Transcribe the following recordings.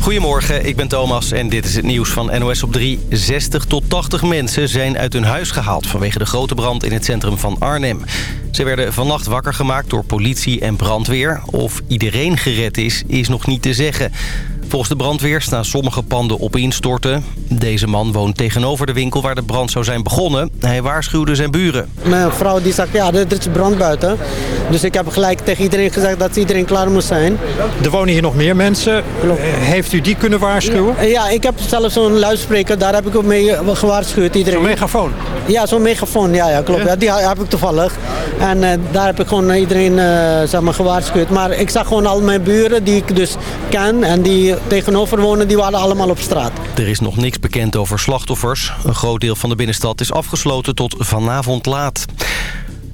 Goedemorgen, ik ben Thomas en dit is het nieuws van NOS op 3. 60 tot 80 mensen zijn uit hun huis gehaald vanwege de grote brand in het centrum van Arnhem. Ze werden vannacht wakker gemaakt door politie en brandweer. Of iedereen gered is, is nog niet te zeggen. Volgens de brandweer staan sommige panden op instorten. Deze man woont tegenover de winkel waar de brand zou zijn begonnen. Hij waarschuwde zijn buren. Mijn vrouw die zegt, ja, er is brand buiten. Dus ik heb gelijk tegen iedereen gezegd dat iedereen klaar moest zijn. Er wonen hier nog meer mensen. Heeft u die kunnen waarschuwen? Ja, ik heb zelfs zo'n luidspreker, daar heb ik ook mee gewaarschuwd. Iedereen. Zo'n megafoon? Ja, zo'n megafoon, ja, ja klopt. Ja? die heb ik toevallig. En uh, daar heb ik gewoon iedereen uh, zeg maar, gewaarschuwd. Maar ik zag gewoon al mijn buren die ik dus ken en die tegenover wonen, die waren allemaal op straat. Er is nog niks bekend over slachtoffers. Een groot deel van de binnenstad is afgesloten tot vanavond laat.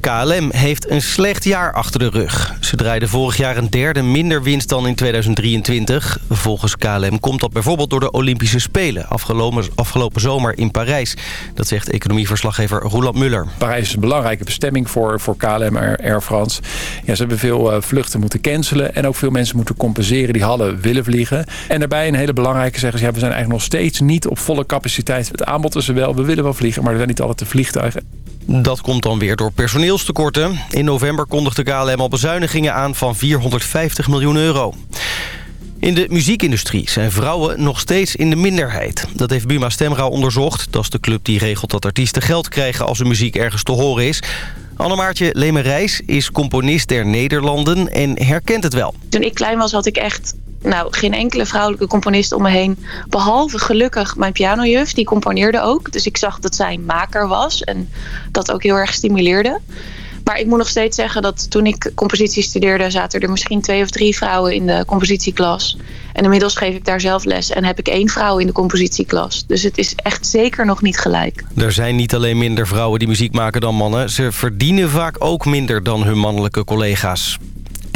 KLM heeft een slecht jaar achter de rug. Ze draaiden vorig jaar een derde minder winst dan in 2023. Volgens KLM komt dat bijvoorbeeld door de Olympische Spelen... afgelopen, afgelopen zomer in Parijs. Dat zegt economieverslaggever Roland Muller. Parijs is een belangrijke bestemming voor, voor KLM Air France. Ja, ze hebben veel uh, vluchten moeten cancelen... en ook veel mensen moeten compenseren die hadden willen vliegen. En daarbij een hele belangrijke zeggen ze... Ja, we zijn eigenlijk nog steeds niet op volle capaciteit. Het aanbod is er wel, we willen wel vliegen... maar er zijn niet altijd de vliegtuigen. Dat komt dan weer door In november kondigde KLM al bezuinigingen aan van 450 miljoen euro. In de muziekindustrie zijn vrouwen nog steeds in de minderheid. Dat heeft Buma Stemra onderzocht. Dat is de club die regelt dat artiesten geld krijgen als hun muziek ergens te horen is. Annemaartje Lemerijs is componist der Nederlanden en herkent het wel. Toen ik klein was had ik echt nou, geen enkele vrouwelijke componist om me heen. Behalve gelukkig mijn pianojuf, die componeerde ook. Dus ik zag dat zij maker was en dat ook heel erg stimuleerde. Maar ik moet nog steeds zeggen dat toen ik compositie studeerde... zaten er misschien twee of drie vrouwen in de compositieklas. En inmiddels geef ik daar zelf les en heb ik één vrouw in de compositieklas. Dus het is echt zeker nog niet gelijk. Er zijn niet alleen minder vrouwen die muziek maken dan mannen. Ze verdienen vaak ook minder dan hun mannelijke collega's.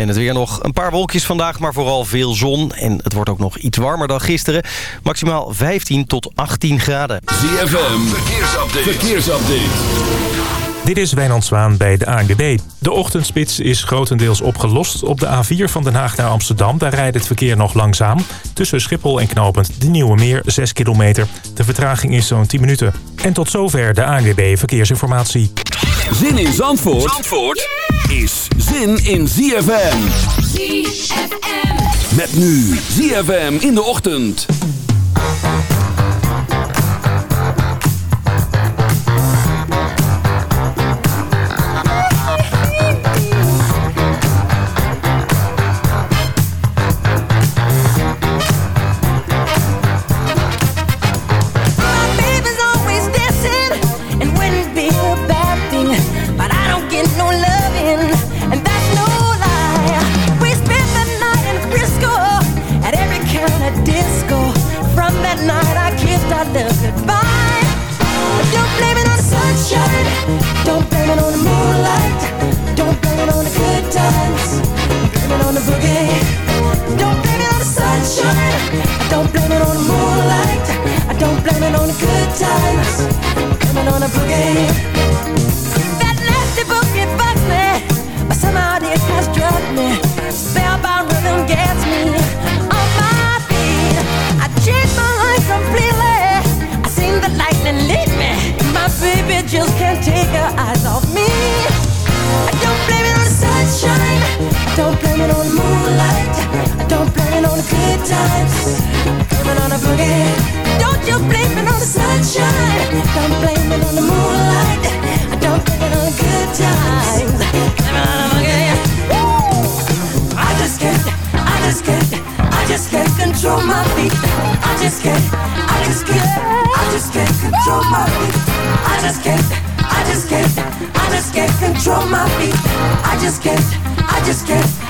En het weer nog een paar wolkjes vandaag, maar vooral veel zon. En het wordt ook nog iets warmer dan gisteren. Maximaal 15 tot 18 graden. ZFM, verkeersupdate. verkeersupdate. Dit is Wijnand Zwaan bij de ANWB. De ochtendspits is grotendeels opgelost. Op de A4 van Den Haag naar Amsterdam, daar rijdt het verkeer nog langzaam. Tussen Schiphol en Knopend de Nieuwe Meer, 6 kilometer. De vertraging is zo'n 10 minuten. En tot zover de ANWB Verkeersinformatie. Zin in Zandvoort, Zandvoort is zin in ZFM. ZFM. Met nu ZFM in de ochtend. times. Blaming on a boogie. Don't you blame it on the sunshine. Don't blame it on the moonlight. Don't blame it on the good times. Blaming on a boogie. Woo! I just can't. I just can't. I just can't control my feet. I just can't. I just can't. I just can't control my feet. I just can't. I just can't. I just can't control my feet. I just can't. I just can't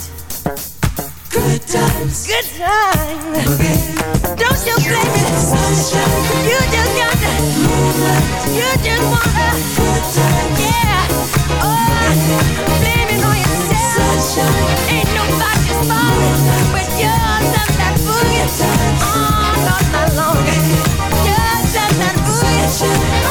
Good times. Good times. Don't you blame it. Sunshine. You just got to. Moonlight. You just wanna. Good times. Yeah. Oh, blame it on yourself. Sunshine. Ain't nobody's fault but yours and that boogie. All night long. Yours and that boogie.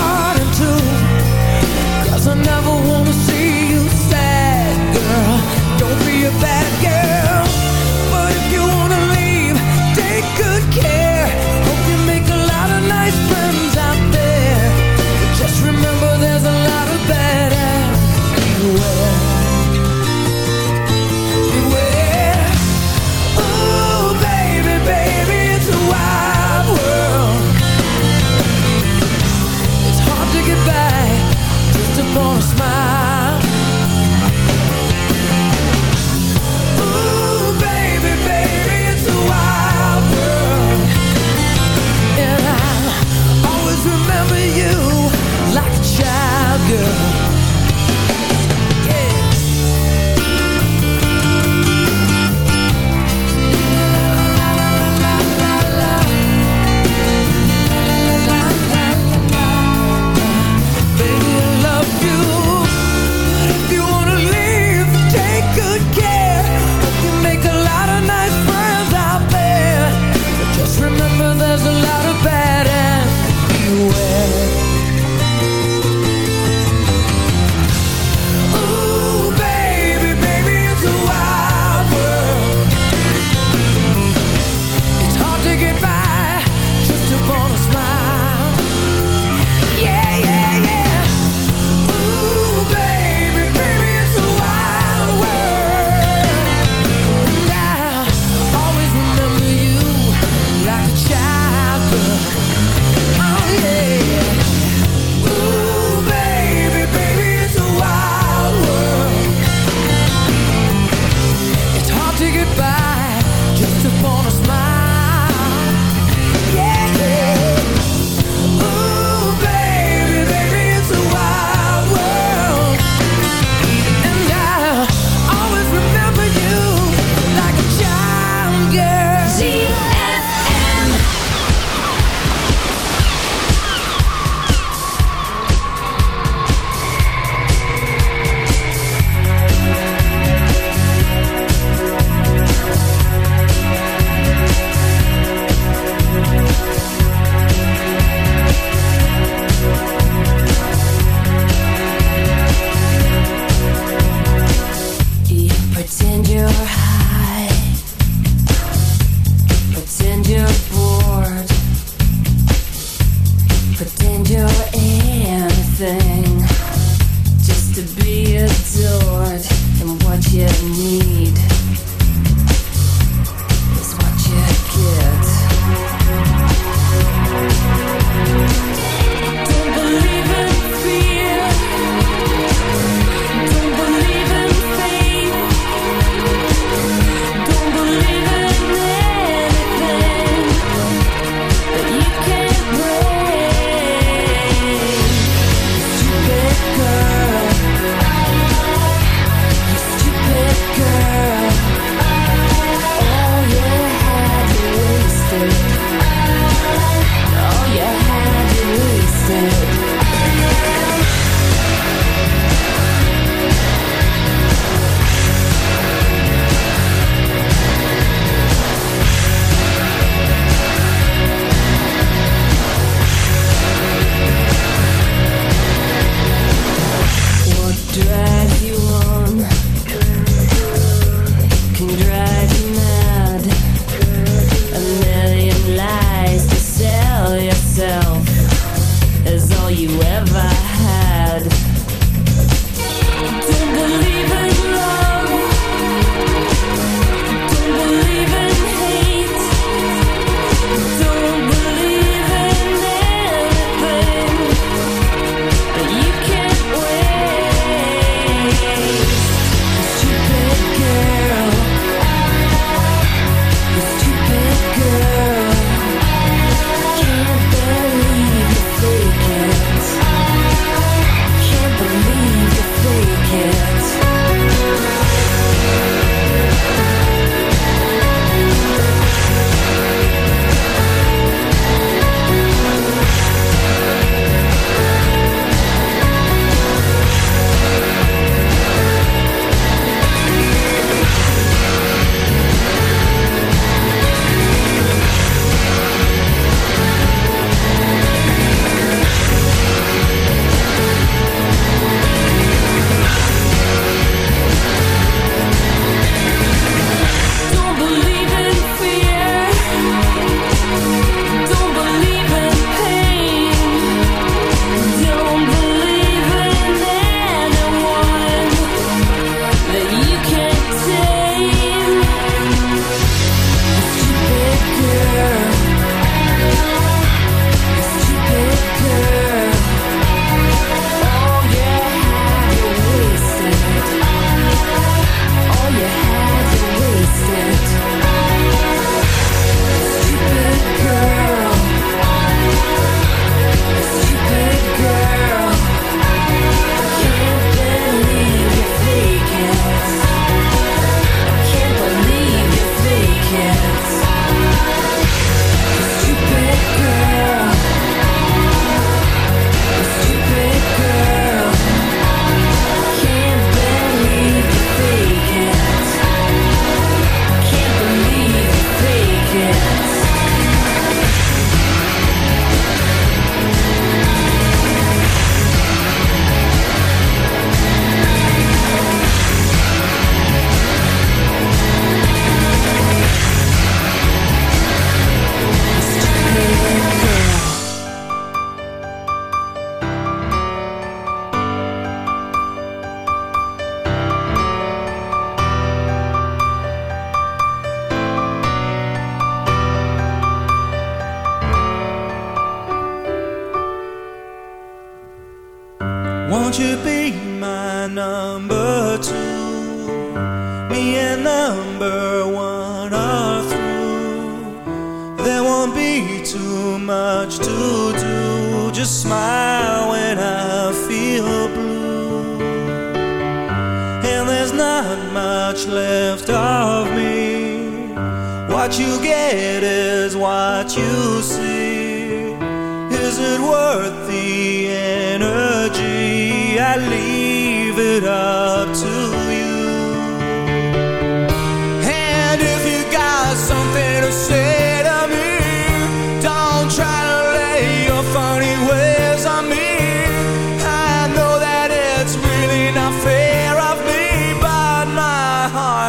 girl.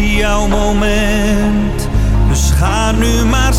jouw moment. Dus ga nu maar.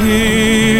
tears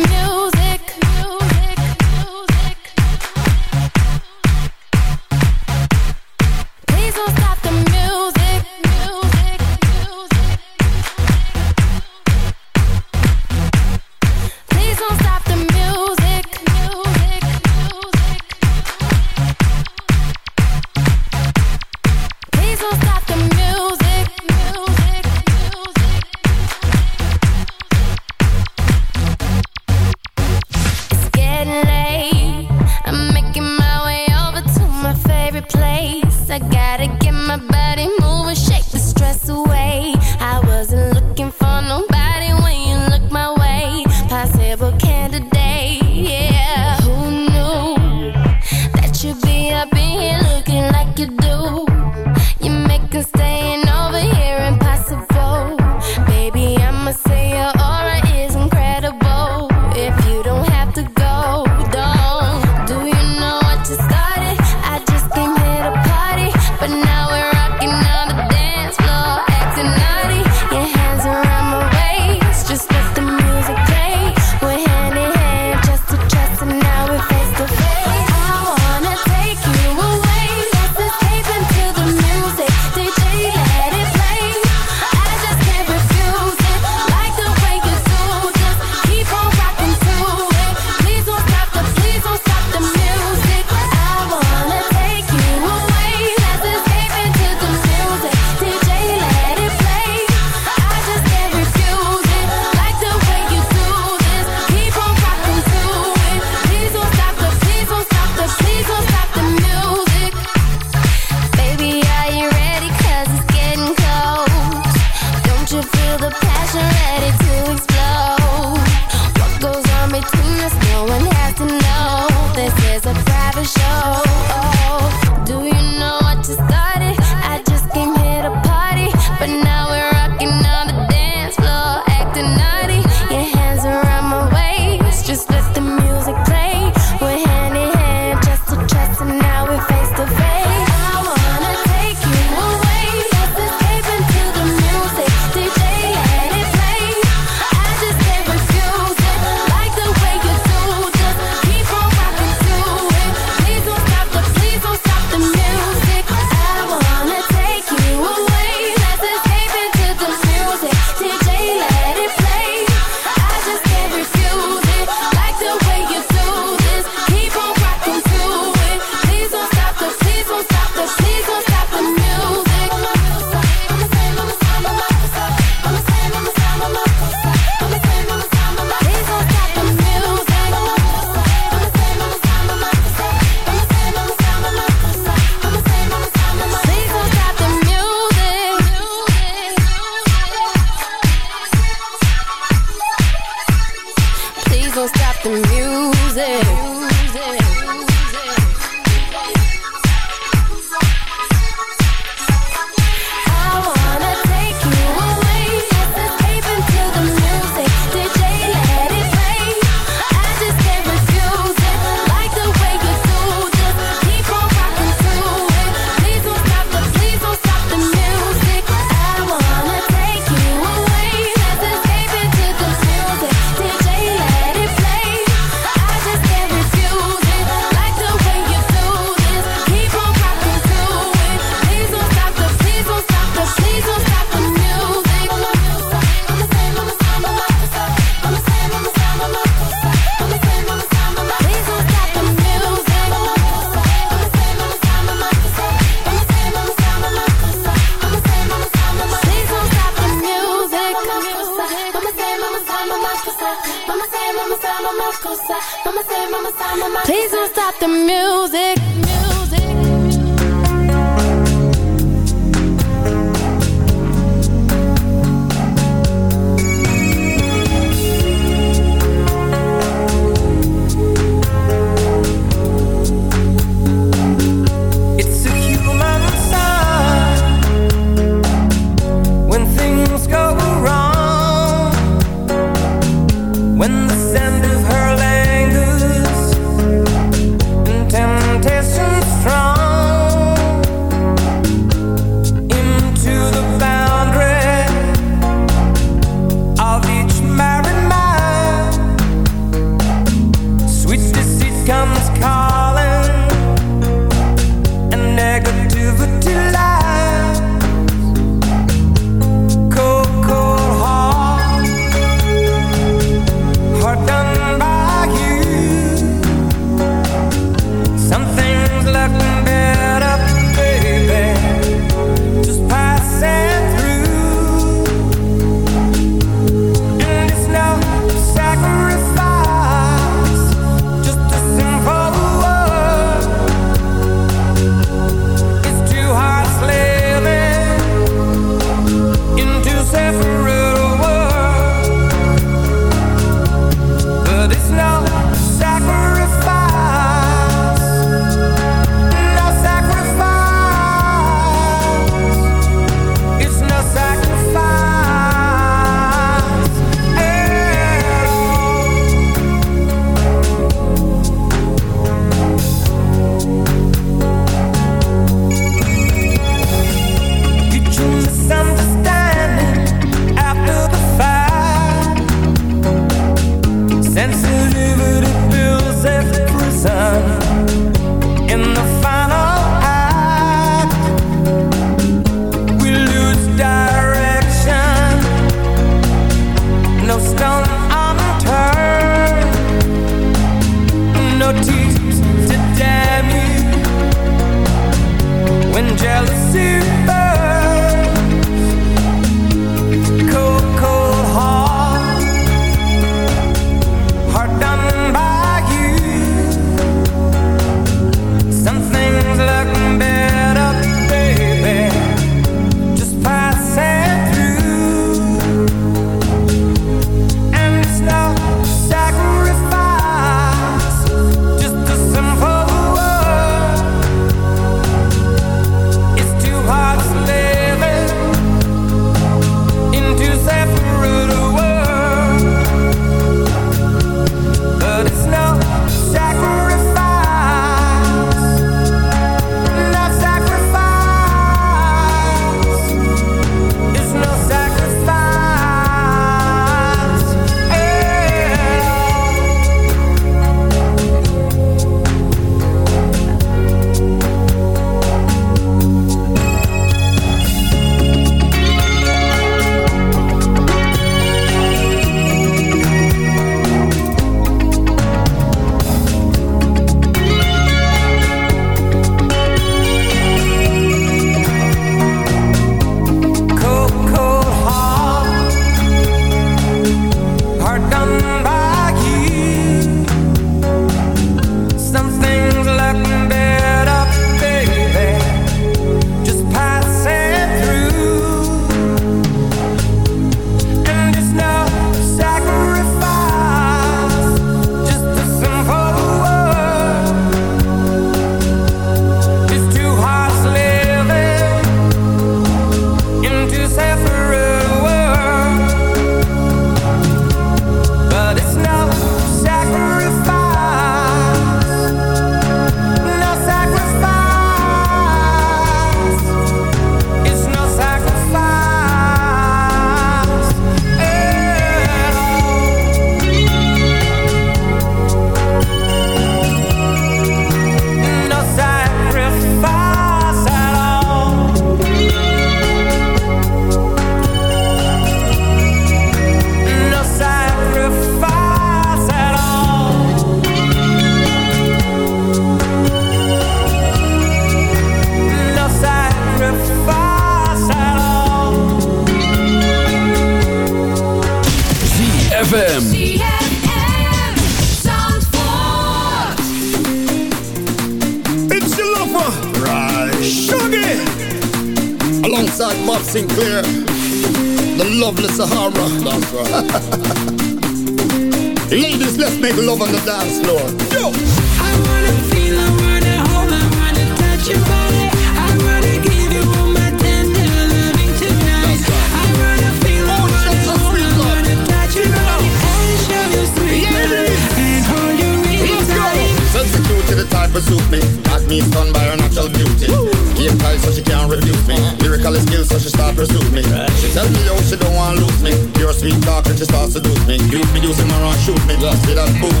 dance floor. Yo! I wanna feel, I wanna hold, I wanna touch your body. I wanna give you all my tender loving tonight. I wanna feel, I wanna hold, I wanna touch your body and show you sweet love and hold you really tight. Cute to the type of suit me. Got me stunned by her natural beauty. Game tight so she can't refuse me. Uh-huh. Lyrical skills so she start pursue me. She tell me yo she don't want lose me. Pure sweet talk and she starts seduce me. You be using my run shoot me. See that booty.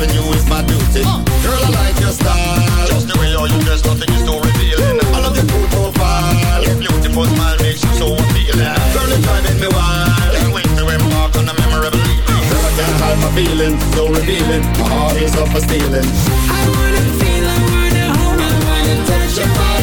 Loving you is my duty. Girl I like your style. Just the way you dress, nothing is too revealing. I love your cool profile. Your beautiful smile makes you so appealing. Girl it's driving me wild. Can't wait to embark on a memorable evening. Girl I can't hide my feelings, so revealing. My heart is up for stealing. I wanna feel, I wanna hold, I wanna touch your body.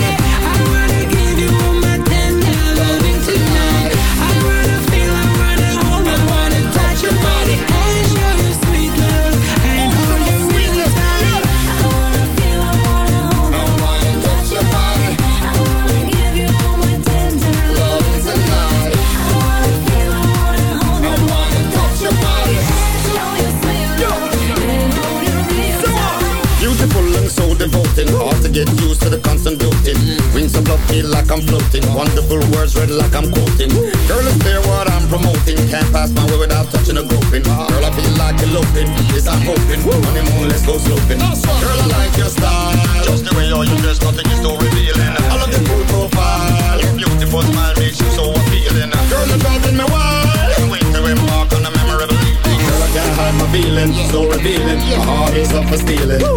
For stealing.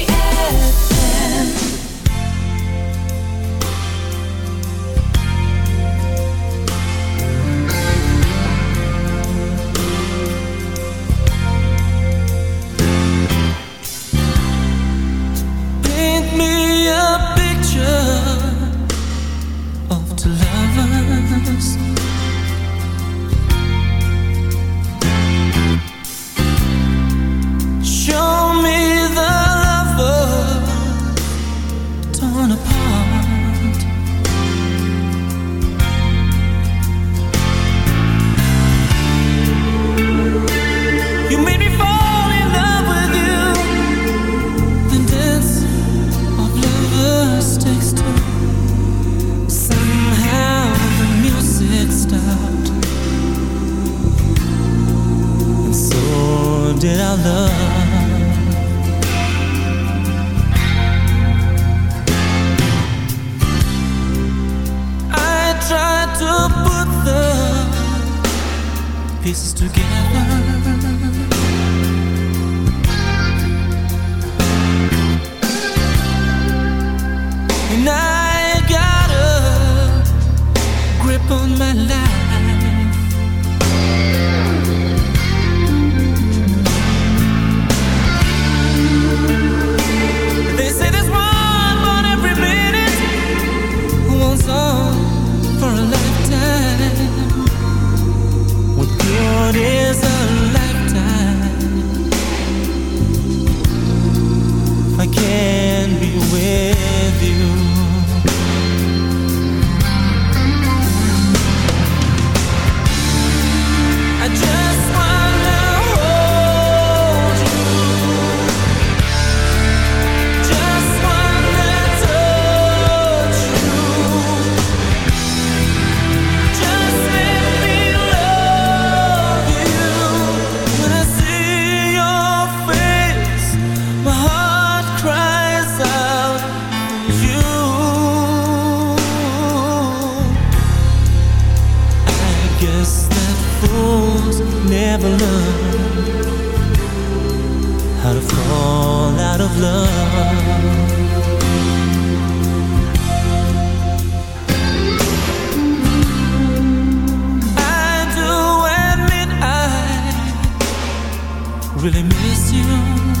really miss you.